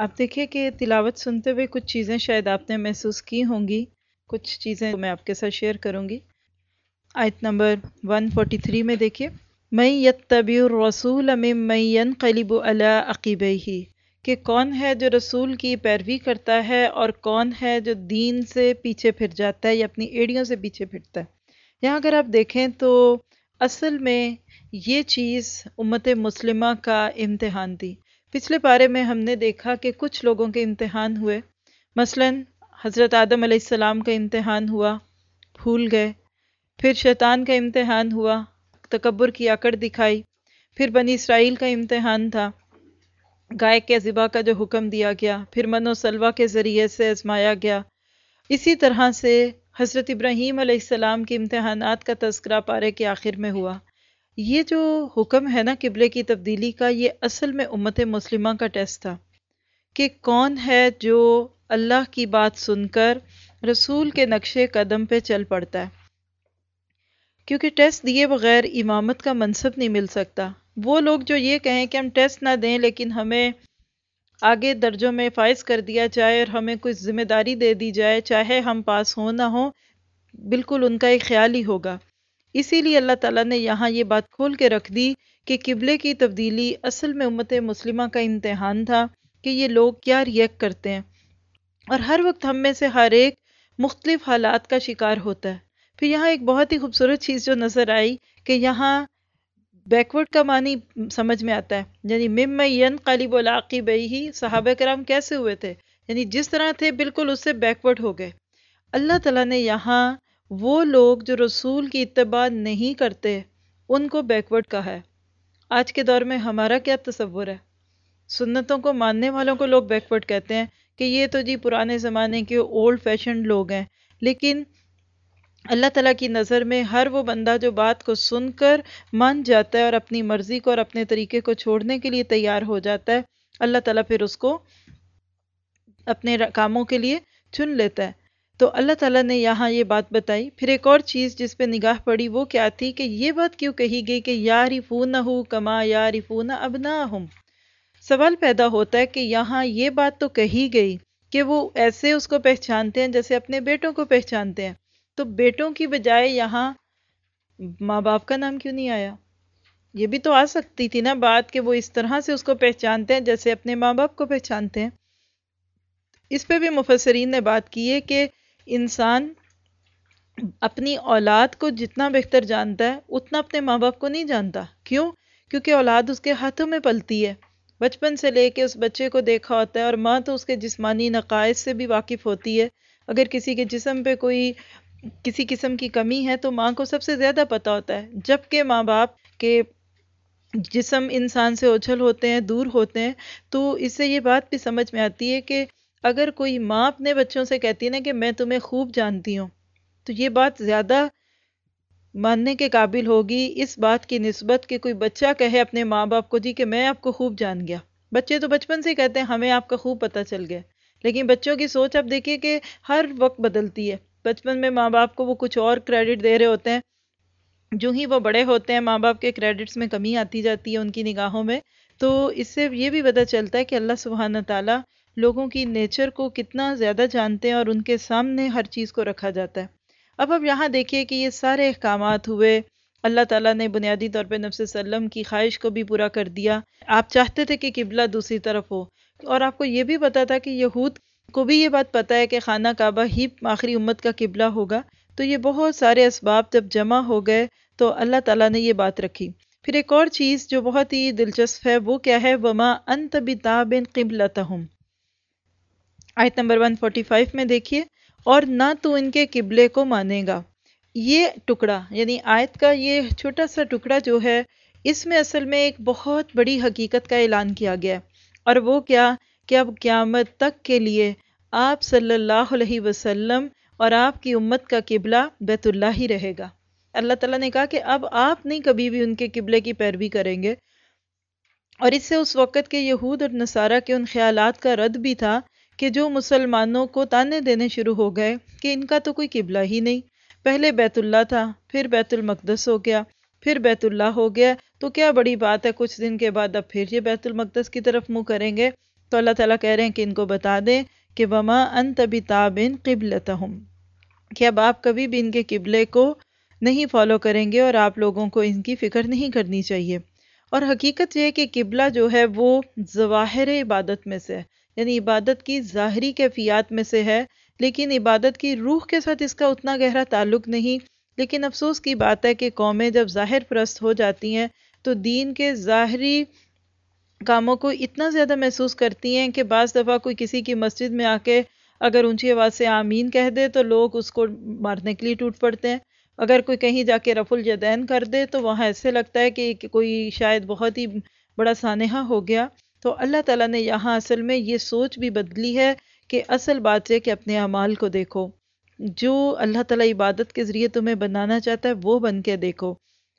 آپ دیکھیں کہ تلاوت سنتے ہوئے کچھ چیزیں شاید آپ نے محسوس کی ہوں گی، کچھ چیزیں میں آپ کے ساتھ شیئر کروں گی۔ آیت نمبر 143 میں دیکھیے میں یتبی الرسول میں مین قلیب علا عقیب ہی کہ کون ہے جو رسول کی پیروی کرتا ہے اور کون ہے جو دین سے پیچھے پھر جاتا ہے یا اپنی ایڑیوں سے پیچھے پھرتا ہے۔ یہاں اگر آپ دیکھیں تو اصل میں یہ چیز امت مسلمہ کا امتحان تھی۔ پچھلے پارے میں ہم نے دیکھا کہ کچھ لوگوں کے امتحان ہوئے۔ مثلا حضرت آدم علیہ السلام کا امتحان ہوا پھول گئے۔ پھر شیطان کا امتحان ہوا، تکبر کی اکڑ دکھائی۔ پھر بنی اسرائیل کا امتحان تھا۔ گائے کے ذبح کا جو حکم دیا گیا، پھر من و سلوہ کے ذریعے سے ازمایا گیا۔ اسی طرح سے حضرت ابراہیم علیہ السلام کے امتحانات کا تذکرہ پارے کے آخر میں ہوا۔ یہ جو حکم ہے نا قبلے کی تبدیلی کا، یہ اصل میں امت مسلمہ کا ٹیسٹ تھا کہ کون ہے جو اللہ کی بات سن کر رسول کے نقشے قدم پہ چل پڑتا ہے۔ کیونکہ ٹیسٹ دیے بغیر امامت کا منصب نہیں مل سکتا۔ وہ لوگ جو یہ کہیں کہ ہم ٹیسٹ نہ دیں لیکن ہمیں آگے درجوں میں فائز کر دیا جائے اور ہمیں کچھ ذمہ داری دے دی جائے، چاہے ہم پاس ہوں نہ ہوں، بالکل ان کا ایک خیال ہی ہوگا۔ اسی لیے اللہ تعالیٰ نے یہاں یہ بات کھول کے رکھ دی کہ قبلے کی تبدیلی اصل میں امت مسلمہ کا امتحان تھا کہ یہ لوگ کیا ریئیکٹ کرتے ہیں۔ اور ہر وقت ہم میں سے ہر ایک مختلف حالات کا شکار ہوتا ہے۔ پھر یہاں ایک بہت ہی خوبصورت چیز جو نظر آئی کہ یہاں بیکورڈ کا معنی سمجھ میں آتا ہے۔ یعنی مم ین قلیب العقی بئی ہی صحابہ کرام کیسے ہوئے تھے؟ یعنی جس طرح تھے بالکل اس سے بیکورڈ ہو گئے۔ اللہ تعالیٰ نے یہاں وہ لوگ جو رسول کی اتباع نہیں کرتے، ان کو بیکورڈ کہا ہے۔ آج کے دور میں ہمارا کیا تصور ہے؟ سنتوں کو ماننے والوں کو لوگ بیکورڈ کہتے ہیں کہ یہ تو جی پرانے زمانے کے اولڈ فیشن لوگ ہیں، لیکن اللہ تعالیٰ کی نظر میں ہر وہ بندہ جو بات کو سن کر مان جاتا ہے اور اپنی مرضی کو اور اپنے طریقے کو چھوڑنے کے لیے تیار ہو جاتا ہے، اللہ تعالیٰ پھر اس کو اپنے کاموں کے لیے چن لیتا ہے۔ تو اللہ تعالیٰ نے یہاں یہ بات بتائی۔ پھر ایک اور چیز جس پہ نگاہ پڑی وہ کیا تھی کہ یہ بات کیوں کہی گئی کہ یارفون ہو کما یارفون ابناہم۔ سوال پیدا ہوتا ہے کہ یہاں یہ بات تو کہی گئی کہ وہ ایسے اس کو پہچانتے ہیں جیسے اپنے بیٹوں کو پہچانتے ہیں۔ تو بیٹوں کی بجائے یہاں ماں باپ کا نام کیوں نہیں آیا؟ یہ بھی تو آ سکتی تھی نا بات کہ وہ اس طرح سے اس کو پہچانتے ہیں جیسے اپنے ماں باپ کو پہچانتے ہیں۔ اس پہ بھی مفسرین نے بات کی ہے کہ انسان اپنی اولاد کو جتنا بہتر جانتا ہے، اتنا اپنے ماں باپ کو نہیں جانتا۔ کیوں؟ کیونکہ اولاد اس کے ہاتھوں میں پلتی ہے۔ بچپن سے لے کے اس بچے کو دیکھا ہوتا ہے اور ماں تو اس کے جسمانی نقائص سے بھی واقف ہوتی ہے۔ اگر کسی کے جسم پہ کوئی، کسی قسم کی کمی ہے تو ماں کو سب سے زیادہ پتہ ہوتا ہے۔ جبکہ ماں باپ کے جسم انسان سے اچھل ہوتے ہیں، دور ہوتے ہیں، تو اس سے یہ بات بھی سمجھ میں آتی ہے کہ اگر کوئی ماں اپنے بچوں سے کہتی ہے نا کہ میں تمہیں خوب جانتی ہوں، تو یہ بات زیادہ ماننے کے قابل ہوگی۔ اس بات کی نسبت کہ کوئی بچہ کہے اپنے ماں باپ کو جی کہ میں آپ کو خوب جان گیا۔ بچے تو بچپن سے کہتے ہیں، ہمیں آپ کا خوب پتہ چل گیا۔ لیکن بچوں کی سوچ اب دیکھیے کہ ہر وقت بدلتی ہے۔ بچپن میں ماں باپ کو وہ کچھ اور کریڈٹ دے رہے ہوتے ہیں۔ جو ہی وہ بڑے ہوتے ہیں، ماں باپ کے کریڈٹس میں کمی آتی جاتی ہے ان کی نگاہوں میں۔ تو اس سے یہ بھی پتہ چلتا ہے کہ اللہ سبحانہ تعالیٰ لوگوں کی نیچر کو کتنا زیادہ جانتے ہیں اور ان کے سامنے ہر چیز کو رکھا جاتا ہے۔ اب اب یہاں دیکھیے کہ یہ سارے احکامات ہوئے۔ اللہ تعالیٰ نے بنیادی طور پہ نفس وسلم کی خواہش کو بھی پورا کر دیا۔ آپ چاہتے تھے کہ قبلہ دوسری طرف ہو۔ اور آپ کو یہ بھی پتا تھا کہ یہود کو بھی یہ بات پتا ہے کہ خانہ کعبہ ہی آخری امت کا قبلہ ہوگا۔ تو یہ بہت سارے اسباب جب جمع ہو گئے تو اللہ تعالیٰ نے یہ بات رکھی۔ پھر ایک اور چیز جو بہت ہی دلچسپ ہے وہ کیا ہے؟ وما انت بتابن قبلتہم آیت نمبر 145 میں دیکھیے، اور نہ تو ان کے قبلے کو مانے گا۔ یہ ٹکڑا یعنی آیت کا یہ چھوٹا سا ٹکڑا جو ہے، اس میں اصل میں ایک بہت بڑی حقیقت کا اعلان کیا گیا۔ اور وہ کیا، کہ اب قیامت تک کے لیے آپ صلی اللہ علیہ وسلم اور آپ کی امت کا قبلہ بیت اللہ ہی رہے گا۔ اللہ تعالیٰ نے کہا کہ اب آپ نہیں کبھی بھی ان کے قبلے کی پیروی کریں گے۔ اور اس سے اس وقت کے یہود اور نصارہ کے ان خیالات کا رد بھی تھا کہ جو مسلمانوں کو تانے دینے شروع ہو گئے کہ ان کا تو کوئی قبلہ ہی نہیں۔ پہلے بیت اللہ تھا، پھر بیت المقدس ہو گیا، پھر بیت اللہ ہو گیا۔ تو کیا بڑی بات ہے، کچھ دن کے بعد اب پھر یہ بیت المقدس کی طرف منہ کریں گے؟ تو اللہ تعالیٰ کہہ رہے ہیں کہ ان کو بتا دیں کہ وما ان تبی تابن قبلتہم کہ اب آپ کبھی بھی ان کے قبلے کو نہیں فالو کریں گے اور آپ لوگوں کو ان کی فکر نہیں کرنی چاہیے۔ اور حقیقت یہ ہے کہ قبلہ جو ہے وہ ظواہر عبادت میں سے ہے۔ یعنی عبادت کی ظاہری کیفیات میں سے ہے، لیکن عبادت کی روح کے ساتھ اس کا اتنا گہرا تعلق نہیں۔ لیکن افسوس کی بات ہے کہ قومیں جب ظاہر پرست ہو جاتی ہیں تو دین کے ظاہری کاموں کو اتنا زیادہ محسوس کرتی ہیں کہ بعض دفعہ کوئی کسی کی مسجد میں آ کے اگر اونچی آواز سے آمین کہہ دے تو لوگ اس کو مارنے کے لیے ٹوٹ پڑتے ہیں۔ اگر کوئی کہیں جا کے رف الجدین کر دے تو وہاں ایسے لگتا ہے کہ کوئی شاید بہت ہی بڑا سانحہ ہو گیا۔ تو اللہ تعالیٰ نے یہاں اصل میں یہ سوچ بھی بدلی ہے کہ اصل بات ہے کہ اپنے اعمال کو دیکھو۔ جو اللہ تعالیٰ عبادت کے ذریعے تمہیں بنانا چاہتا ہے وہ بن کے دیکھو۔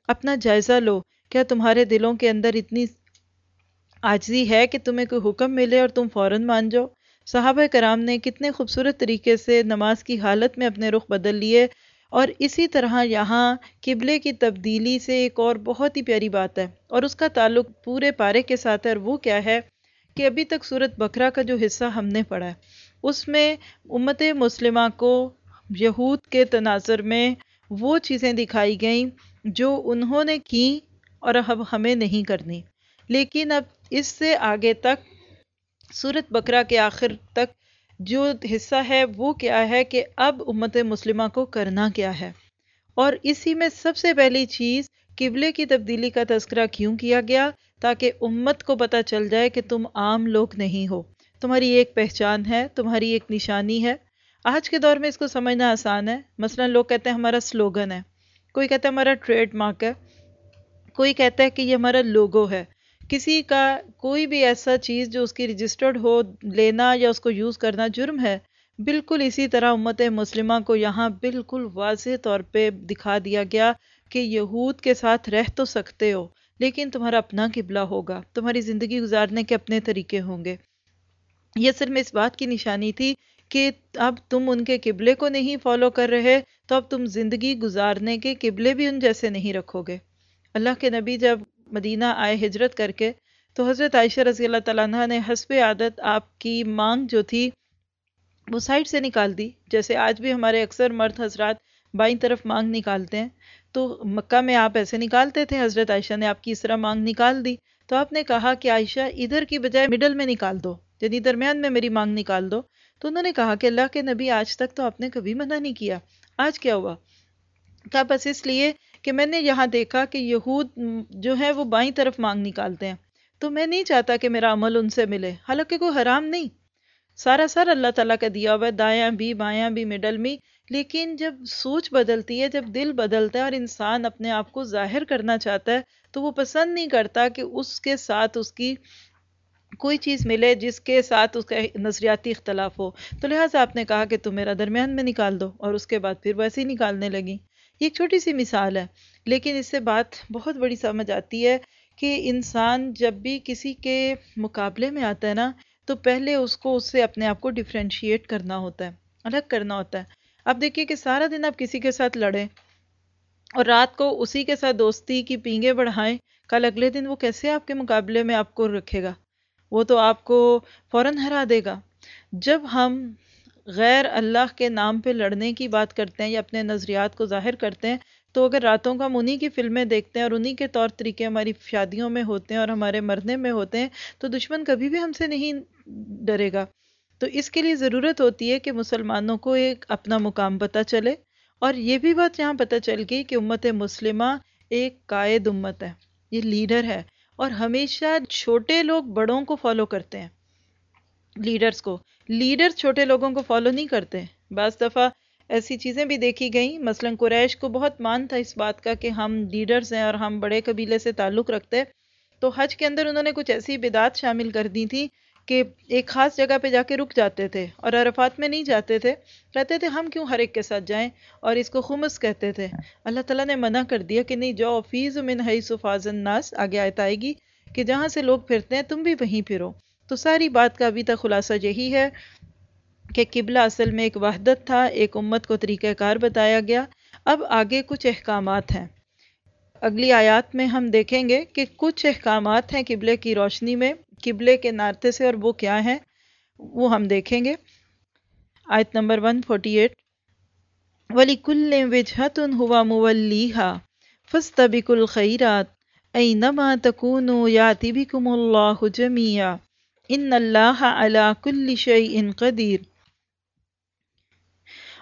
اپنا جائزہ لو۔ کیا تمہارے دلوں کے اندر اتنی آجزی ہے کہ تمہیں کوئی حکم ملے اور تم فوراً مان جاؤ؟ صحابہ کرام نے کتنے خوبصورت طریقے سے نماز کی حالت میں اپنے رخ بدل لیے۔ اور اسی طرح یہاں قبلے کی تبدیلی سے ایک اور بہت ہی پیاری بات ہے اور اس کا تعلق پورے پارے کے ساتھ ہے اور وہ کیا ہے کہ ابھی تک صورت بکرا کا جو حصہ ہم نے پڑھا ہے، اس میں امت مسلمہ کو یہود کے تناظر میں وہ چیزیں دکھائی گئیں جو انہوں نے کی اور اب ہمیں نہیں کرنی۔ لیکن اب اس سے آگے تک صورت بکرا کے آخر تک جو حصہ ہے وہ کیا ہے کہ اب امت مسلمہ کو کرنا کیا ہے۔ اور اسی میں سب سے پہلی چیز، قبلے کی تبدیلی کا تذکرہ کیوں کیا گیا؟ تاکہ امت کو پتہ چل جائے کہ تم عام لوگ نہیں ہو۔ تمہاری ایک پہچان ہے، تمہاری ایک نشانی ہے۔ آج کے دور میں اس کو سمجھنا آسان ہے۔ مثلا لوگ کہتے ہیں، ہمارا سلوگن ہے۔ کوئی کہتا ہے، ہمارا ٹریڈ مارک ہے۔ کوئی کہتا ہے کہ یہ ہمارا لوگو ہے۔ کسی کا کوئی بھی ایسا چیز جو اس کی رجسٹرڈ ہو، لینا یا اس کو یوز کرنا جرم ہے، بالکل اسی طرح امت مسلمہ کو یہاں بالکل واضح طور پہ دکھا دیا گیا کہ یہود کے ساتھ رہ تو سکتے ہو، لیکن تمہارا اپنا قبلہ ہوگا، تمہاری زندگی گزارنے کے اپنے طریقے ہوں گے۔ یہ صرف اس بات کی نشانی تھی کہ اب تم ان کے قبلے کو نہیں فالو کر رہے، تو اب تم زندگی گزارنے کے قبلے بھی ان جیسے نہیں رکھو گے۔ اللہ کے نبی جب مدینہ آئے ہجرت کر کے، تو حضرت عائشہ رضی اللہ تعالیٰ عنہ نے حسب عادت آپ کی مانگ جو تھی، وہ سائڈ سے نکال دی۔ جیسے آج بھی ہمارے اکثر مرد حضرات بائیں طرف مانگ نکالتے ہیں، تو مکہ میں آپ ایسے نکالتے تھے، حضرت عائشہ نے آپ کی اس طرح مانگ نکال دی۔ تو آپ نے کہا کہ عائشہ، ادھر کی بجائے مڈل میں نکال دو یعنی درمیان میں میری مانگ نکال دو۔ تو انہوں نے کہا کہ اللہ کے نبی آج تک تو آپ نے کبھی منع نہیں کیا۔ آج کیا ہوا؟ کہا بس اس لیے کہ میں نے یہاں دیکھا کہ یہود جو ہے وہ بائیں طرف مانگ نکالتے ہیں۔ تو میں نہیں چاہتا کہ میرا عمل ان سے ملے۔ حالانکہ کوئی حرام نہیں۔ سارا سر اللہ تعالیٰ کا دیا ہوا ہے، دایاں بھی، بایاں بھی، مڈل میں لیکن جب سوچ بدلتی ہے، جب دل بدلتا ہے اور انسان اپنے آپ کو ظاہر کرنا چاہتا ہے، تو وہ پسند نہیں کرتا کہ اس کے ساتھ اس کی کوئی چیز ملے، جس کے ساتھ اس کا نظریاتی اختلاف ہو۔ تو لہٰذا آپ نے کہا کہ تم میرا درمیان میں نکال دو اور اس کے بعد پھر ویسے ہی نکالنے لگی۔ یہ ایک چھوٹی سی مثال ہے، لیکن اس سے بات بہت بڑی سمجھ آتی ہے کہ انسان جب بھی کسی کے مقابلے میں آتا ہے نا، تو پہلے اس کو، اس سے اپنے آپ کو ڈفرینشیٹ کرنا ہوتا ہے، الگ کرنا ہوتا ہے۔ اب دیکھیے کہ سارا دن آپ کسی کے ساتھ لڑیں اور رات کو اسی کے ساتھ دوستی کی پینگے بڑھائیں، کل اگلے دن وہ کیسے آپ کے مقابلے میں آپ کو رکھے گا؟ وہ تو آپ کو فوراً ہرا دے گا۔ جب ہم غیر اللہ کے نام پہ لڑنے کی بات کرتے ہیں یا اپنے نظریات کو ظاہر کرتے ہیں، تو اگر راتوں کا ہم انہی کی فلمیں دیکھتے ہیں اور انہی کے طور طریقے ہماری شادیوں میں ہوتے ہیں اور ہمارے مرنے میں ہوتے ہیں، تو دشمن کبھی بھی ہم سے نہیں ڈرے گا۔ تو اس کے لیے ضرورت ہوتی ہے کہ مسلمانوں کو ایک اپنا مقام پتہ چلے۔ اور یہ بھی بات یہاں پتہ چل گئی کہ امت مسلمہ ایک قائد امت ہے، یہ لیڈر ہے۔ اور ہمیشہ چھوٹے لوگ بڑوں کو فالو کرتے ہیں، لیڈرز کو۔ لیڈرز چھوٹے لوگوں کو فالو نہیں کرتے۔ بعض دفعہ ایسی چیزیں بھی دیکھی گئیں۔ مثلا قریش کو بہت مان تھا اس بات کا کہ ہم لیڈرز ہیں اور ہم بڑے قبیلے سے تعلق رکھتے۔ تو حج کے اندر انہوں نے کچھ ایسی بدعات شامل کر دی تھی کہ ایک خاص جگہ پہ جا کے رک جاتے تھے اور عرفات میں نہیں جاتے تھے۔ کہتے تھے، ہم کیوں ہر ایک کے ساتھ جائیں؟ اور اس کو خمس کہتے تھے۔ اللہ تعالیٰ نے منع کر دیا کہ نہیں جو فیض من حیث فاضن ناس آگے آیت آئے گی کہ جہاں سے لوگ پھرتے ہیں، تم بھی وہیں پھرو۔ تو ساری بات کا ابھی تک خلاصہ یہی ہے کہ قبلہ اصل میں ایک وحدت تھا، ایک امت کو طریقہ کار بتایا گیا۔ اب آگے کچھ احکامات ہیں۔ اگلی آیات میں ہم دیکھیں گے کہ کچھ احکامات ہیں قبلے کی روشنی میں، قبلے کے نارتے سے اور وہ کیا ہیں، وہ ہم دیکھیں گے۔ آیت نمبر 148 وَلِكُلِّ وِجْهَةٌ هُوَ مُوَلِّيهَا فَاسْتَبِقُوا الْخَيْرَاتِ أَيْنَمَا تَكُونُوا يَأْتِ بِكُمُ اللَّهُ جَمِيعًا۔ إِنَّ اللَّهَ عَلَى كُلِّ شَيْءٍ قَدِيرٌ۔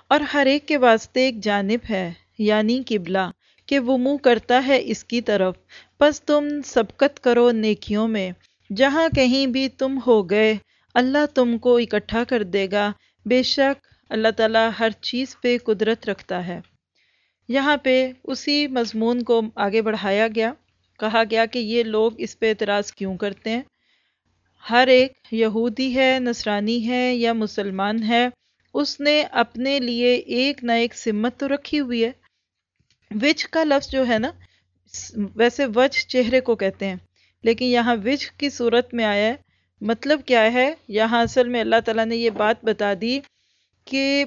اور ہر ایک کے واسطے ایک جانب ہے یعنی قبلہ، کہ وہ منہ کرتا ہے اس کی طرف۔ پس تم سبقت کرو نیکیوں میں، جہاں کہیں بھی تم ہو گئے، اللہ تم کو اکٹھا کر دے گا۔ بے شک اللہ تعالیٰ ہر چیز پہ قدرت رکھتا ہے۔ یہاں پہ اسی مضمون کو آگے بڑھایا گیا، کہا گیا کہ یہ لوگ اس پہ اعتراض کیوں کرتے ہیں؟ ہر ایک یہودی ہے، نصرانی ہے یا مسلمان ہے، اس نے اپنے لیے ایک نہ ایک سمت تو رکھی ہوئی ہے۔ وچ کا لفظ جو ہے نا، ویسے وچ چہرے کو کہتے ہیں، لیکن یہاں وچ کی صورت میں آیا ہے۔ مطلب کیا ہے؟ یہاں اصل میں اللہ تعالیٰ نے یہ بات بتا دی کہ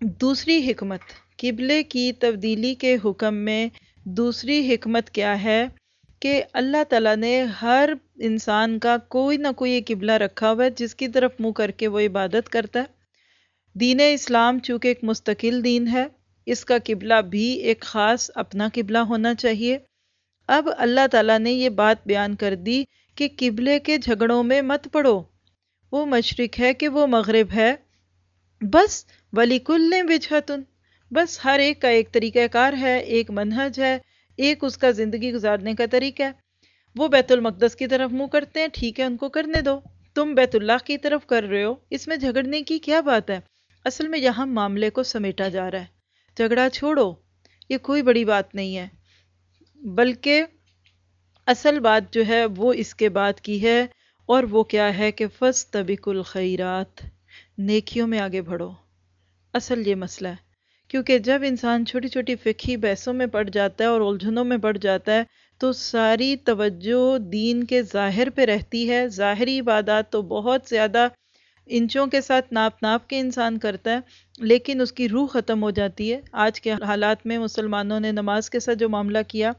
دوسری حکمت، قبلے کی تبدیلی کے حکم میں دوسری حکمت کیا ہے؟ کہ اللہ تعالیٰ نے ہر انسان کا کوئی نہ کوئی قبلہ رکھا ہوا ہے، جس کی طرف منہ کر کے وہ عبادت کرتا ہے۔ دین اسلام چونکہ ایک مستقل دین ہے، اس کا قبلہ بھی ایک خاص اپنا قبلہ ہونا چاہیے۔ اب اللہ تعالیٰ نے یہ بات بیان کر دی کہ قبلے کے جھگڑوں میں مت پڑو۔ وہ مشرق ہے کہ وہ مغرب ہے۔ بس ولی کل بچھتن بس ہر ایک کا ایک طریقہ کار ہے، ایک منہج ہے۔ ایک اس کا زندگی گزارنے کا طریقہ ہے۔ وہ بیت المقدس کی طرف منہ کرتے ہیں، ٹھیک ہے، ان کو کرنے دو۔ تم بیت اللہ کی طرف کر رہے ہو۔ اس میں جھگڑنے کی کیا بات ہے؟ اصل میں یہاں معاملے کو سمیٹا جا رہا ہے۔ جھگڑا چھوڑو، یہ کوئی بڑی بات نہیں ہے۔ بلکہ اصل بات جو ہے، وہ اس کے بعد کی ہے۔ اور وہ کیا ہے کہ فس طبق الخیرات، نیکیوں میں آگے بڑھو۔ اصل یہ مسئلہ ہے۔ کیونکہ جب انسان چھوٹی چھوٹی فقہی بحثوں میں پڑ جاتا ہے اور الجھنوں میں پڑ جاتا ہے، تو ساری توجہ دین کے ظاہر پہ رہتی ہے۔ ظاہری عبادات تو بہت زیادہ انچوں کے ساتھ ناپ ناپ کے انسان کرتا ہے، لیکن اس کی روح ختم ہو جاتی ہے۔ آج کے حالات میں مسلمانوں نے نماز کے ساتھ جو معاملہ کیا،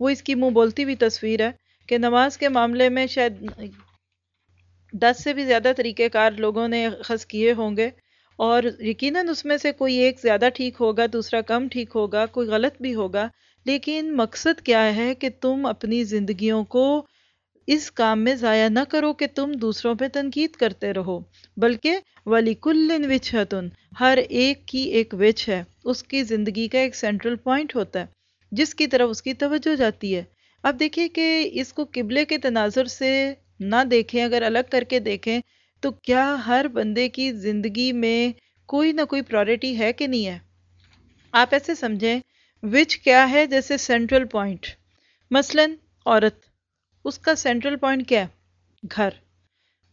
وہ اس کی منہ بولتی بھی تصویر ہے کہ نماز کے معاملے میں شاید دس سے بھی زیادہ طریقہ کار لوگوں نے خص کیے ہوں گے۔ اور یقیناً اس میں سے کوئی ایک زیادہ ٹھیک ہوگا، دوسرا کم ٹھیک ہوگا، کوئی غلط بھی ہوگا۔ لیکن مقصد کیا ہے کہ تم اپنی زندگیوں کو اس کام میں ضائع نہ کرو کہ تم دوسروں پہ تنقید کرتے رہو، بلکہ ولی کل وچھتن ہر ایک کی ایک وچ ہے۔ اس کی زندگی کا ایک سینٹرل پوائنٹ ہوتا ہے، جس کی طرف اس کی توجہ جاتی ہے۔ اب دیکھیں کہ اس کو قبلے کے تناظر سے نہ دیکھیں، اگر الگ کر کے دیکھیں تو کیا ہر بندے کی زندگی میں کوئی نہ کوئی پرائرٹی ہے کہ نہیں ہے؟ آپ ایسے سمجھیں وچ کیا ہے؟ جیسے سینٹرل پوائنٹ مثلا عورت، اس کا سینٹرل پوائنٹ کیا ہے؟ گھر.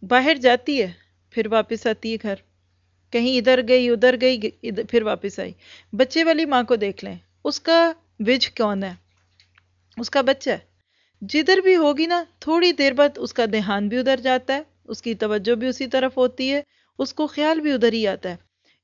باہر جاتی ہے، پھر واپس آتی ہے گھر. کہیں ادھر گئی ادھر گئی پھر واپس آئی. بچے والی ماں کو دیکھ لیں، اس کا وج کون ہے؟ اس کا بچہ ہے. جدھر بھی ہوگی نا، تھوڑی دیر بعد اس کا دھیان بھی ادھر جاتا ہے اس کی توجہ بھی اسی طرف ہوتی ہے، اس کو خیال بھی ادھر ہی آتا ہے۔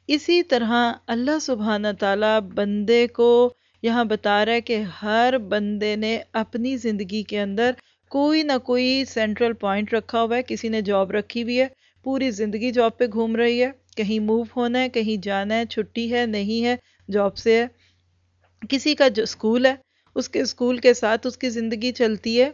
اسی طرح اللہ سبحانہ تعالیٰ بندے کو یہاں بتا رہا ہے کہ ہر بندے نے اپنی زندگی کے اندر کوئی نہ کوئی سینٹرل پوائنٹ رکھا ہوا ہے، کسی نے جاب رکھی ہوئی ہے، پوری زندگی جاب پہ گھوم رہی ہے۔ کہیں موو ہونا ہے، کہیں جانا ہے، چھٹی ہے، نہیں ہے جاب سے ہے۔ کسی کا جو اسکول ہے، اس کے اسکول کے ساتھ اس کی زندگی چلتی ہے۔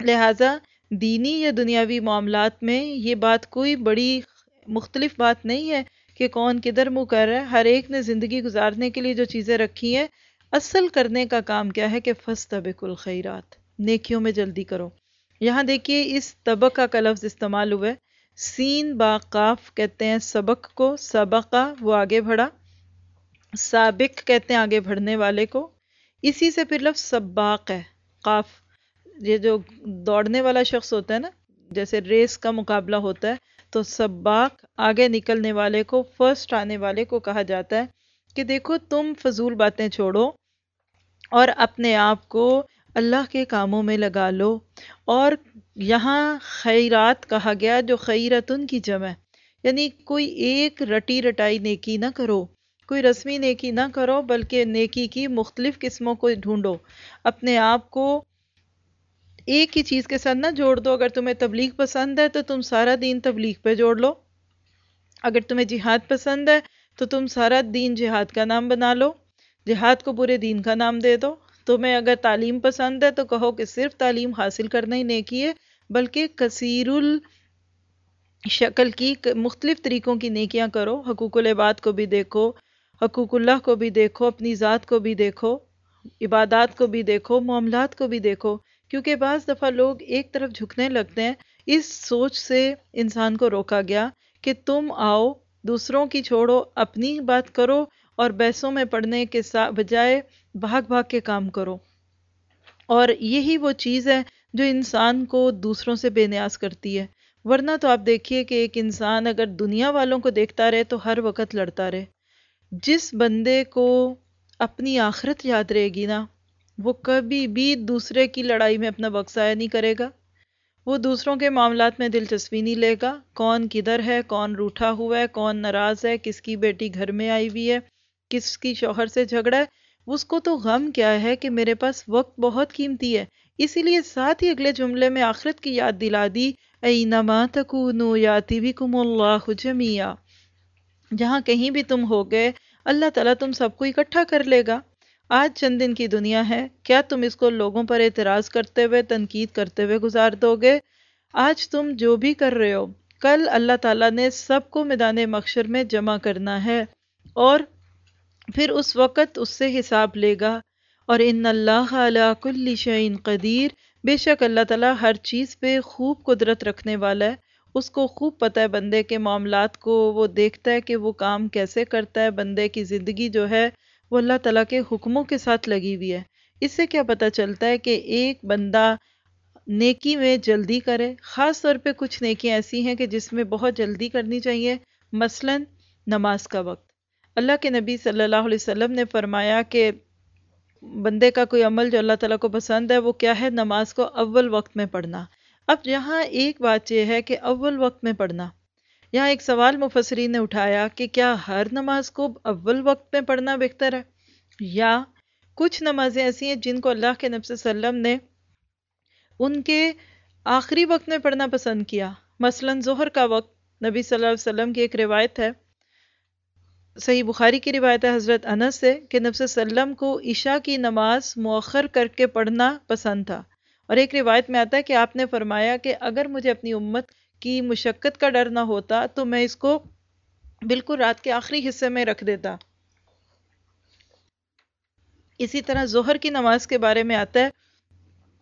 لہٰذا دینی یا دنیاوی معاملات میں یہ بات کوئی بڑی مختلف بات نہیں ہے کہ کون کدھر منہ کر رہا ہے۔ ہر ایک نے زندگی گزارنے کے لیے جو چیزیں رکھی ہیں، اصل کرنے کا کام کیا ہے کہ فس طبق الخیرات، نیکیوں میں جلدی کرو۔ یہاں دیکھیے اس طبقہ کا لفظ استعمال ہوئے سین با قاف کہتے ہیں سبق کو، سبقہ وہ آگے بڑھا۔ سابق کہتے ہیں آگے بڑھنے والے کو۔ اسی سے پھر لفظ سباق ہے، قاف۔ یہ جو دوڑنے والا شخص ہوتا ہے نا، جیسے ریس کا مقابلہ ہوتا ہے، تو سباق آگے نکلنے والے کو فرسٹ آنے والے کو کہا جاتا ہے کہ دیکھو تم فضول باتیں چھوڑو اور اپنے آپ کو اللہ کے کاموں میں لگا لو۔ اور یہاں خیرات کہا گیا جو خیرتن کی جمع یعنی کوئی ایک رٹی رٹائی نیکی نہ کرو، کوئی رسمی نیکی نہ کرو، بلکہ نیکی کی مختلف قسموں کو ڈھونڈو۔ اپنے آپ کو ایک ہی چیز کے ساتھ نہ جوڑ دو، اگر تمہیں تبلیغ پسند ہے تو تم سارا دین تبلیغ پہ جوڑ لو۔ اگر تمہیں جہاد پسند ہے تو تم سارا دین جہاد کا نام بنا لو۔ جہاد کو برے دین کا نام دے دو۔ تمہیں اگر تعلیم پسند ہے تو کہو کہ صرف تعلیم حاصل کرنا ہی نیکی ہے، بلکہ کثیر الشکل کی مختلف طریقوں کی نیکیاں کرو۔ حقوق العباد کو بھی دیکھو، حقوق اللہ کو بھی دیکھو، اپنی ذات کو بھی دیکھو، عبادات کو بھی دیکھو، معاملات کو بھی دیکھو۔ کیونکہ بعض دفعہ لوگ ایک طرف جھکنے لگتے ہیں، اس سوچ سے انسان کو روکا گیا کہ تم آؤ، دوسروں کی چھوڑو، اپنی بات کرو اور بیسوں میں پڑھنے کے بجائے بھاگ بھاگ کے کام کرو۔ اور یہی وہ چیز ہے جو انسان کو دوسروں سے بے نیاز کرتی ہے۔ ورنہ تو آپ دیکھیے کہ ایک انسان اگر دنیا والوں کو دیکھتا رہے تو ہر وقت لڑتا رہے۔ جس بندے کو اپنی آخرت یاد رہے گی نا وہ کبھی بھی دوسرے کی لڑائی میں اپنا وقت ضائع نہیں کرے گا۔ وہ دوسروں کے معاملات میں دلچسپی نہیں لے گا۔ کون کدھر ہے، کون روٹھا ہوا ہے، کون ناراض ہے، کس کی بیٹی گھر میں آئی ہوئی ہے، کس کی شوہر سے جھگڑا ہے۔ اس کو تو غم کیا ہے کہ میرے پاس وقت بہت قیمتی ہے۔ اسی لیے ساتھ ہی اگلے جملے میں آخرت کی یاد دلا دی۔ اینما تکونو یاتی اللہ جمیا جہاں کہیں بھی تم ہو گئے اللہ تعالیٰ تم سب کو اکٹھا کر لے گا۔ آج چند دن کی دنیا ہے۔ کیا تم اس کو لوگوں پر اعتراض کرتے ہوئے، تنقید کرتے ہوئے گزار دو گے؟ آج تم جو بھی کر رہے ہو، کل اللہ تعالیٰ نے سب کو میدان مخشر میں جمع کرنا ہے اور پھر اس وقت اس سے حساب لے گا۔ اور ان اللہ علی کل شعین قدیر، بے شک اللہ تعالیٰ ہر چیز پہ خوب قدرت رکھنے والا ہے۔ اس کو خوب پتہ ہے بندے کے معاملات کو، وہ دیکھتا ہے کہ وہ کام کیسے کرتا ہے، بندے کی زندگی جو ہے وہ اللہ تعالیٰ کے حکموں کے ساتھ لگی ہوئی ہے۔ اس سے کیا پتہ چلتا ہے کہ ایک بندہ نیکی میں جلدی کرے۔ خاص طور پہ کچھ نیکیاں ایسی ہیں کہ جس میں بہت جلدی کرنی چاہیے، مثلا نماز کا وقت۔ اللہ کے نبی صلی اللہ علیہ وسلم نے فرمایا کہ بندے کا کوئی عمل جو اللہ تعالیٰ کو پسند ہے، وہ کیا ہے؟ نماز کو اول وقت میں پڑھنا۔ اب یہاں ایک بات یہ ہے کہ اول وقت میں پڑھنا۔ یہاں ایک سوال مفسرین نے اٹھایا کہ کیا ہر نماز کو اول وقت میں پڑھنا بہتر ہے؟ یا کچھ نمازیں ایسی ہیں جن کو اللہ کے نبی صلی اللہ علیہ وسلم نے ان کے آخری وقت میں پڑھنا پسند کیا؟ مثلا ظہر کا وقت نبی صلی اللہ علیہ وسلم کی ایک روایت ہے، صحیح بخاری کی روایت ہے حضرت انس سے کہ نبی صلی اللہ علیہ وسلم کو عشاء کی نماز مؤخر کر کے پڑھنا پسند تھا۔ اور ایک روایت میں آتا ہے کہ آپ نے فرمایا کہ اگر مجھے اپنی امت کی مشقت کا ڈر نہ ہوتا تو میں اس کو بالکل رات کے آخری حصے میں رکھ دیتا۔ اسی طرح ظہر کی نماز کے بارے میں آتا ہے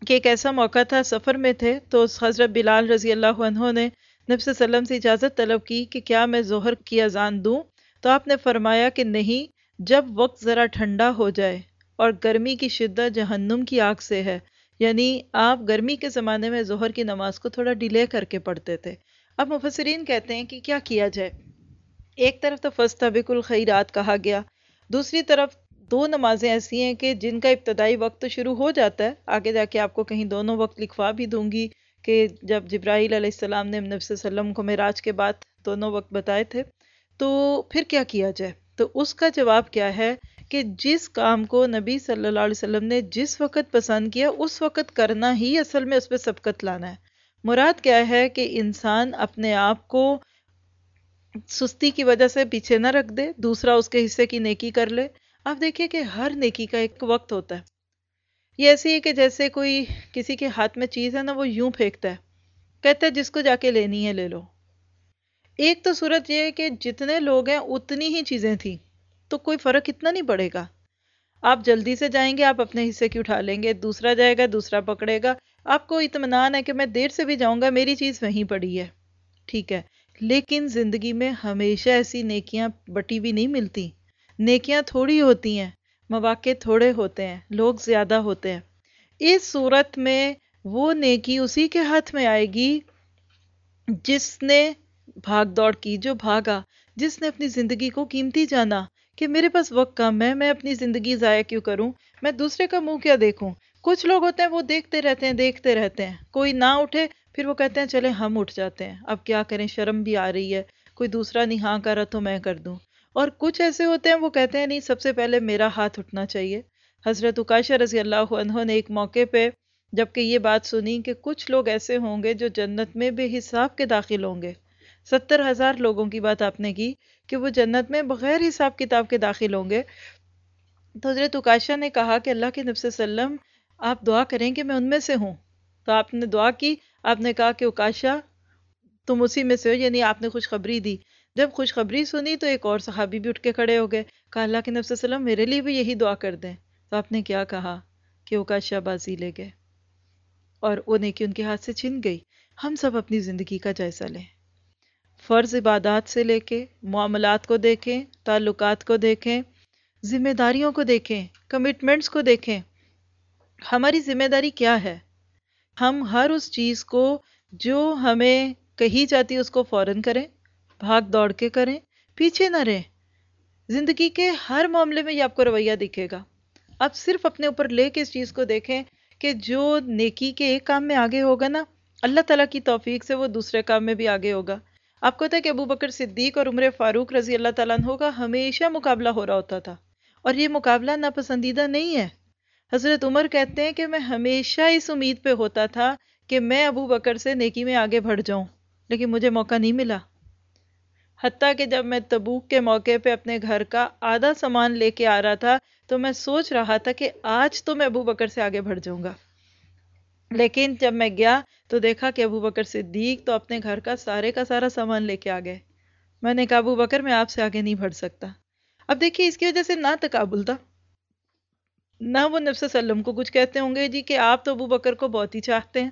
کہ ایک ایسا موقع تھا، سفر میں تھے تو حضرت بلال رضی اللہ عنہ نے نبی صلی اللہ علیہ وسلم سے اجازت طلب کی کہ کیا میں ظہر کی اذان دوں؟ تو آپ نے فرمایا کہ نہیں، جب وقت ذرا ٹھنڈا ہو جائے اور گرمی کی شدت جہنم کی آگ سے ہے۔ یعنی آپ گرمی کے زمانے میں ظہر کی نماز کو تھوڑا ڈیلے کر کے پڑھتے تھے۔ اب مفسرین کہتے ہیں کہ کیا کیا جائے۔ ایک طرف تو فسط بالکل الخیرات کہا گیا۔ دوسری طرف دو نمازیں ایسی ہیں کہ جن کا ابتدائی وقت تو شروع ہو جاتا ہے۔ آگے جا کے آپ کو کہیں دونوں وقت لکھوا بھی دوں گی کہ جب جبرائیل علیہ السلام نے نبی صلی اللہ علیہ وسلم کو معراج کے بعد دونوں وقت بتائے تھے۔ تو پھر کیا کیا جائے؟ تو اس کا جواب کیا ہے؟ کہ جس کام کو نبی صلی اللہ علیہ وسلم نے جس وقت پسند کیا، اس وقت کرنا ہی اصل میں اس پہ سبقت لانا ہے۔ مراد کیا ہے کہ انسان اپنے آپ کو سستی کی وجہ سے پیچھے نہ رکھ دے، دوسرا اس کے حصے کی نیکی کر لے۔ آپ دیکھیں کہ ہر نیکی کا ایک وقت ہوتا ہے۔ یہ ایسی ہے کہ جیسے کوئی کسی کے ہاتھ میں چیز ہے نا، وہ یوں پھینکتا ہے۔ کہتا ہے، جس کو جا کے لینی ہے لے لو۔ ایک تو صورت یہ ہے کہ جتنے لوگ ہیں، اتنی ہی چیزیں تھیں۔ تو کوئی فرق اتنا نہیں پڑے گا۔ آپ جلدی سے جائیں گے، آپ اپنے حصے کی اٹھا لیں گے، دوسرا جائے گا، دوسرا پکڑے گا۔ آپ کو اطمینان ہے کہ میں دیر سے بھی جاؤں گا، میری چیز وہیں پڑی ہے۔ ٹھیک ہے۔ لیکن زندگی میں ہمیشہ ایسی نیکیاں بٹی بھی نہیں ملتی۔ نیکیاں تھوڑی ہوتی ہیں، مواقع تھوڑے ہوتے ہیں، لوگ زیادہ ہوتے ہیں۔ اس صورت میں وہ نیکی اسی کے ہاتھ میں آئے گی جس نے بھاگ دوڑ کی، جو بھاگا، جس نے اپنی زندگی کو قیمتی جانا۔ کہ میرے پاس وقت کم ہے، میں اپنی زندگی ضائع کیوں کروں؟ میں دوسرے کا منہ کیا دیکھوں؟ کچھ لوگ ہوتے ہیں وہ دیکھتے رہتے ہیں، دیکھتے رہتے ہیں۔ کوئی نہ اٹھے، پھر وہ کہتے ہیں چلے ہم اٹھ جاتے ہیں۔ اب کیا کریں؟ شرم بھی آ رہی ہے۔ کوئی دوسرا نہیں ہاں کرا تو میں کر دوں۔ اور کچھ ایسے ہوتے ہیں، وہ کہتے ہیں، نہیں، سب سے پہلے میرا ہاتھ اٹھنا چاہیے۔ حضرت اکاشہ رضی اللہ عنہ نے ایک موقع پہ جبکہ یہ بات سنی کہ کچھ لوگ ایسے ہوں گے جو جنت میں بے حساب کے داخل ہوں گے۔ ستر ہزار لوگوں کی بات آپ نے کی۔ کہ وہ جنت میں بغیر حساب کتاب کے داخل ہوں گے۔ تو حضرت اکاشا نے کہا کہ اللہ کے نبی وسلم، آپ دعا کریں کہ میں ان میں سے ہوں۔ تو آپ نے دعا کی، آپ نے کہا کہ اکاشا تم اسی میں سے ہو یعنی آپ نے خوشخبری دی۔ جب خوشخبری سنی تو ایک اور صحابی بھی اٹھ کے کھڑے ہو گئے، کہا اللہ کے نب نبی وسلم، میرے لیے بھی یہی دعا کر دیں۔ تو آپ نے کیا کہا؟ کہ اکاشا بازی لے گئے اور وہ نیکی ان کے ہاتھ سے چھن گئی۔ ہم سب اپنی زندگی کا جائزہ لیں۔ فرض عبادات سے لے کے معاملات کو دیکھیں، تعلقات کو دیکھیں، ذمہ داریوں کو دیکھیں کمٹمنٹس کو دیکھیں۔ ہماری ذمہ داری کیا ہے؟ ہم ہر اس چیز کو جو ہمیں کہی جاتی اس کو فوراً کریں، بھاگ دوڑ کے کریں، پیچھے نہ رہیں۔ زندگی کے ہر معاملے میں یہ آپ کو رویہ دکھے گا۔ آپ صرف اپنے اوپر لے کے اس چیز کو دیکھیں کہ جو نیکی کے ایک کام میں آگے ہوگا نا، اللہ تعالیٰ کی توفیق سے وہ دوسرے کام میں بھی آگے ہوگا۔ آپ کو ہے کہ ابو بکر صدیق اور عمر فاروق رضی اللہ تعالیٰ عنہ کا ہمیشہ مقابلہ ہو رہا ہوتا تھا۔ اور یہ مقابلہ ناپسندیدہ نہیں ہے۔ حضرت عمر کہتے ہیں کہ میں ہمیشہ اس امید پہ ہوتا تھا کہ میں ابو بکر سے نیکی میں آگے بڑھ جاؤں، لیکن مجھے موقع نہیں ملا۔ حتیٰ کہ جب میں تبوک کے موقع پہ اپنے گھر کا آدھا سامان لے کے آ رہا تھا، تو میں سوچ رہا تھا کہ آج تو میں ابو بکر سے آگے بڑھ جاؤں گا۔ لیکن جب میں گیا تو دیکھا کہ ابو بکر صدیق تو اپنے گھر کا سارے کا سارا سامان لے کے آ گئے۔ میں نے کہا، ابو بکر، میں آپ سے آگے نہیں بڑھ سکتا۔ اب دیکھیے، اس کی وجہ سے نہ تقابل تھا۔ نہ وہ نفس وسلم کو کچھ کہتے ہوں گے جی کہ آپ تو ابو بکر کو بہت ہی چاہتے ہیں۔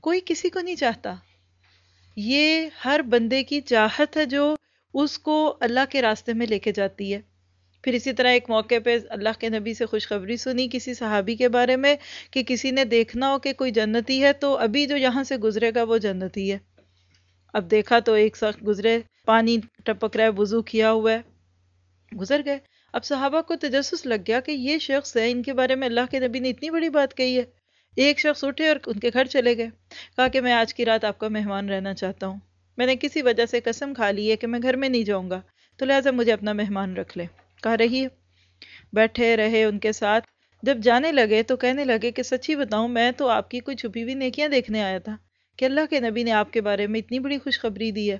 کوئی کسی کو نہیں چاہتا۔ یہ ہر بندے کی چاہت ہے جو اس کو اللہ کے راستے میں لے کے جاتی ہے۔ پھر اسی طرح ایک موقع پہ اللہ کے نبی سے خوشخبری سنی کسی صحابی کے بارے میں کہ کسی نے دیکھنا ہو کہ کوئی جنتی ہے تو ابھی جو یہاں سے گزرے گا وہ جنتی ہے۔ اب دیکھا تو ایک سخت گزرے، پانی ٹپک رہا ہے، وضو کیا ہوا ہے، گزر گئے۔ اب صحابہ کو تجسس لگ گیا کہ یہ شخص ہے، ان کے بارے میں اللہ کے نبی نے اتنی بڑی بات کہی ہے۔ ایک شخص اٹھے اور ان کے گھر چلے گئے، کہا کہ میں آج کی رات آپ کا مہمان رہنا چاہتا ہوں۔ میں نے کسی وجہ سے قسم کھا لی ہے کہ میں گھر میں نہیں جاؤں گا، تو لہٰذا مجھے اپنا مہمان رکھ لے کہا رہی ہے۔ بیٹھے رہے ان کے ساتھ۔ جب جانے لگے تو کہنے لگے کہ سچی بتاؤں، میں تو آپ کی کوئی چھپی ہوئی نیکیاں دیکھنے آیا تھا کہ اللہ کے نبی نے آپ کے بارے میں اتنی بڑی خوشخبری دی ہے۔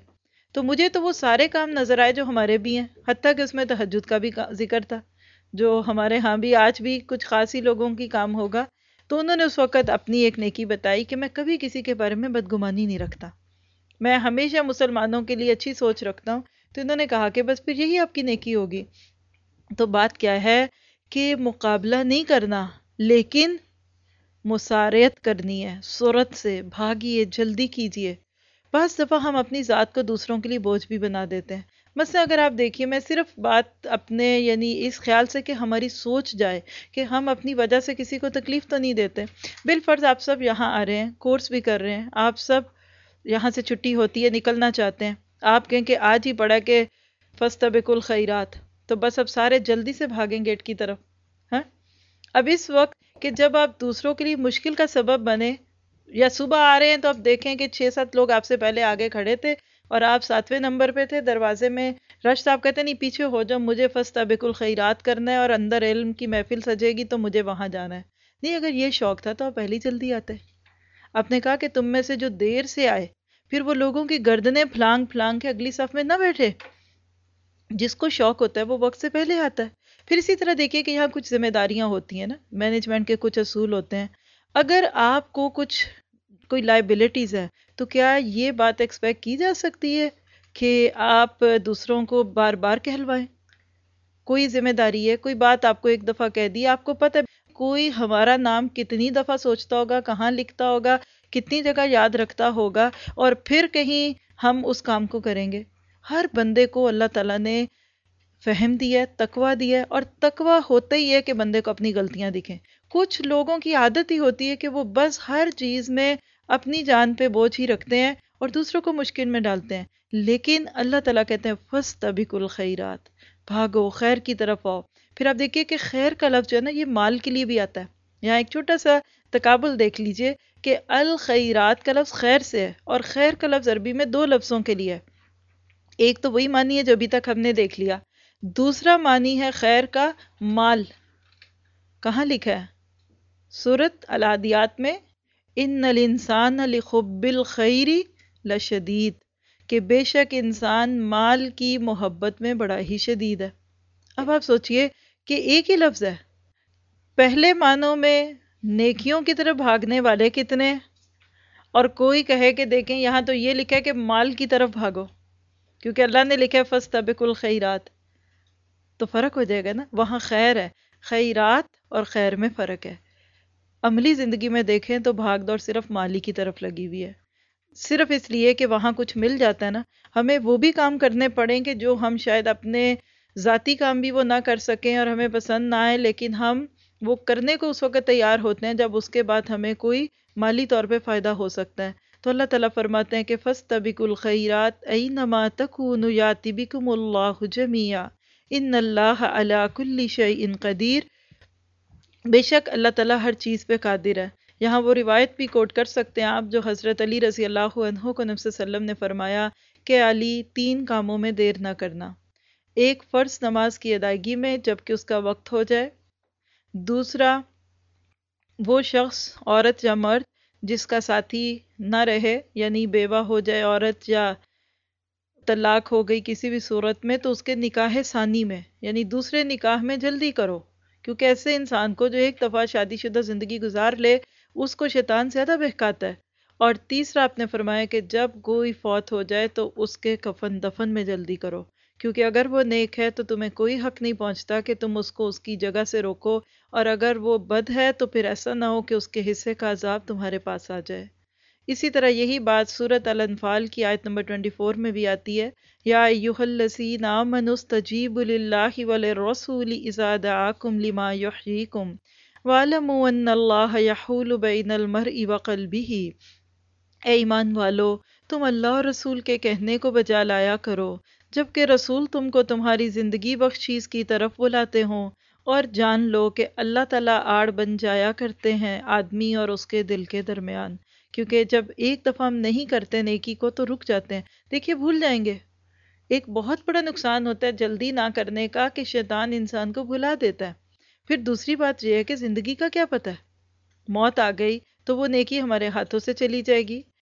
تو مجھے تو وہ سارے کام نظر آئے جو ہمارے بھی ہیں، حتیٰ کہ اس میں تحجد کا بھی ذکر تھا، جو ہمارے ہاں بھی آج بھی کچھ خاصی لوگوں کی کام ہوگا۔ تو انہوں نے اس وقت اپنی ایک نیکی بتائی کہ میں کبھی کسی کے بارے میں بدگمانی نہیں رکھتا۔ میں ہمیشہ مسلمانوں کے لیے اچھی سوچ رکھتا ہوں۔ تو انہوں نے کہا کہ بس پھر یہی آپ کی نیکی ہوگی۔ تو بات کیا ہے کہ مقابلہ نہیں کرنا، لیکن مسارت کرنی ہے صورت سے، بھاگیے، جلدی کیجیے بعض دفعہ ہم اپنی ذات کو دوسروں کے لیے بوجھ بھی بنا دیتے ہیں۔ مثلا اگر آپ دیکھیے، میں صرف بات اپنے یعنی اس خیال سے کہ ہماری سوچ جائے کہ ہم اپنی وجہ سے کسی کو تکلیف تو نہیں دیتے۔ بالفرض آپ سب یہاں آ رہے ہیں، کورس بھی کر رہے ہیں، آپ سب یہاں سے چھٹی ہوتی ہے، نکلنا چاہتے ہیں۔ آپ کہیں کہ آج ہی پڑھا کہ فستبق الخیرات۔ تو بس اب سارے جلدی سے بھاگیں گیٹ کی طرف ہاں؟ اب اس وقت کہ جب آپ دوسروں کے لیے مشکل کا سبب بنے یا صبح آ رہے ہیں تو آپ دیکھیں کہ چھ سات لوگ آپ سے پہلے آگے کھڑے تھے اور آپ ساتویں نمبر پہ تھے، دروازے میں رش صاحب کہتے نہیں، پیچھے ہو جاؤ، مجھے فسٹ طبق الخیرات کرنا ہے اور اندر علم کی محفل سجے گی تو مجھے وہاں جانا ہے۔ نہیں، اگر یہ شوق تھا تو آپ پہلی جلدی آتے۔ آپ نے کہا کہ تم میں سے جو دیر سے آئے، پھر وہ لوگوں کی گردنیں پھلانگ پھلانگ کے اگلی صف میں نہ بیٹھے۔ جس کو شوق ہوتا ہے وہ وقت سے پہلے آتا ہے۔ پھر اسی طرح دیکھیے کہ یہاں کچھ ذمہ داریاں ہوتی ہیں نا۔ مینجمنٹ کے کچھ اصول ہوتے ہیں۔ اگر آپ کو کچھ کوئی لائبلٹیز ہے تو کیا یہ بات ایکسپیکٹ کی جا سکتی ہے کہ آپ دوسروں کو بار بار کہلوائیں؟ کوئی ذمہ داری ہے، کوئی بات آپ کو ایک دفعہ کہہ دی، آپ کو پتہ ہے۔ کوئی ہمارا نام کتنی دفعہ سوچتا ہوگا، کہاں لکھتا ہوگا، کتنی جگہ یاد رکھتا ہوگا اور پھر کہیں ہم اس کام کو کریں گے۔ ہر بندے کو اللہ تعالیٰ نے فہم دیا ہے، تقوی دیا ہے اور تقوی ہوتا ہی ہے کہ بندے کو اپنی غلطیاں دکھیں۔ کچھ لوگوں کی عادت ہی ہوتی ہے کہ وہ بس ہر چیز میں اپنی جان پہ بوجھ ہی رکھتے ہیں اور دوسروں کو مشکل میں ڈالتے ہیں۔ لیکن اللہ تعالیٰ کہتے ہیں فس طبق الخیرات بھاگو، خیر کی طرف آؤ۔ پھر آپ دیکھیے کہ خیر کا لفظ جو ہے نا، یہ مال کے لیے بھی آتا ہے۔ یہاں ایک چھوٹا سا تقابل دیکھ لیجیے کہ الخیرات کا لفظ خیر سے ہے اور خیر کا لفظ عربی میں دو لفظوں کے لیے ہے۔ ایک تو وہی معنی ہے جو ابھی تک ہم نے دیکھ لیا۔ دوسرا معنی ہے خیر کا مال۔ کہاں لکھا ہے؟ صورت الادیات میں، ان الانسان لخب الخیری لشدید کہ بے شک انسان مال کی محبت میں بڑا ہی شدید ہے۔ اب آپ سوچئے کہ ایک ہی لفظ ہے۔ پہلے معنوں میں نیکیوں کی طرف بھاگنے والے کتنے اور کوئی کہے کہ دیکھیں یہاں تو یہ لکھا ہے کہ مال کی طرف بھاگو۔ کیونکہ اللہ نے لکھا ہے فَاسْتَبِقُ الْخَيْرَاتِ تو فرق ہو جائے گا نا، وہاں خیر ہے۔ خیرات اور خیر میں فرق ہے۔ عملی زندگی میں دیکھیں تو بھاگ دوڑ صرف مالی کی طرف لگی ہوئی ہے۔ صرف اس لیے کہ وہاں کچھ مل جاتا ہے نا۔ ہمیں وہ بھی کام کرنے پڑیں کہ جو ہم شاید اپنے ذاتی کام بھی وہ نہ کر سکیں اور ہمیں پسند نہ آئے، لیکن ہم وہ کرنے کو اس وقت تیار ہوتے ہیں جب اس کے بعد ہمیں کوئی مالی طور پہ فائدہ ہو سکتا ہے۔ تو اللہ تعالیٰ فرماتے ہیں کہ فَاسْتَبِقُ الْخَيْرَاتِ اَيْنَمَا تَكُونُ يَاتِ بِكُمُ اللَّهُ جَمِيعًا ان اللہ علی کل شیء قدیر۔ بے شک اللہ تعالیٰ ہر چیز پہ قادر ہے۔ یہاں وہ روایت بھی کوٹ کر سکتے ہیں آپ جو حضرت علی رضی اللہ عنہ کو نفس وسلم نے فرمایا کہ علی تین کاموں میں دیر نہ کرنا۔ ایک فرض نماز کی ادائیگی میں جبکہ اس کا وقت ہو جائے۔ دوسرا وہ شخص عورت یا مرد جس کا ساتھی نہ رہے یعنی بیوہ ہو جائے عورت یا طلاق ہو گئی کسی بھی صورت میں، تو اس کے نکاح ثانی میں یعنی دوسرے نکاح میں جلدی کرو۔ کیونکہ ایسے انسان کو جو ایک دفعہ شادی شدہ زندگی گزار لے، اس کو شیطان زیادہ بہکاتا ہے۔ اور تیسرا آپ نے فرمایا کہ جب کوئی فوت ہو جائے، تو اس کے کفن دفن میں جلدی کرو۔ کیونکہ اگر وہ نیک ہے تو تمہیں کوئی حق نہیں پہنچتا کہ تم اس کو اس کی جگہ سے روکو، اور اگر وہ بد ہے تو پھر ایسا نہ ہو کہ اس کے حصے کا عذاب تمہارے پاس آ جائے۔ اسی طرح یہی بات صورت الانفال کی آیت نمبر 24 میں بھی آتی ہے۔ یا ایوہ الذین آمنوا استجیبوا للہ وللرسول اذا دعاکم لما یحییکم وَعَلَمُوا أَنَّ اللَّهَ يَحُولُ بَيْنَ الْمَرْءِ وَقَلْبِهِ اے ایمان والو، تم اللہ اور رسول کے کہنے کو بجا لایا کرو۔ جبکہ رسول تم کو تمہاری زندگی بخش چیز کی طرف بلاتے ہوں، اور جان لو کہ اللہ تعالیٰ آڑ بن جایا کرتے ہیں آدمی اور اس کے دل کے درمیان۔ کیونکہ جب ایک دفعہ ہم نہیں کرتے نیکی کو تو رک جاتے ہیں۔ دیکھیے، بھول جائیں گے۔ ایک بہت بڑا نقصان ہوتا ہے جلدی نہ کرنے کا کہ شیطان انسان کو بھلا دیتا ہے۔ پھر دوسری بات یہ ہے کہ زندگی کا کیا پتہ؟ ہے موت آ گئی تو وہ نیکی ہمارے ہاتھوں سے چلی جائے گی۔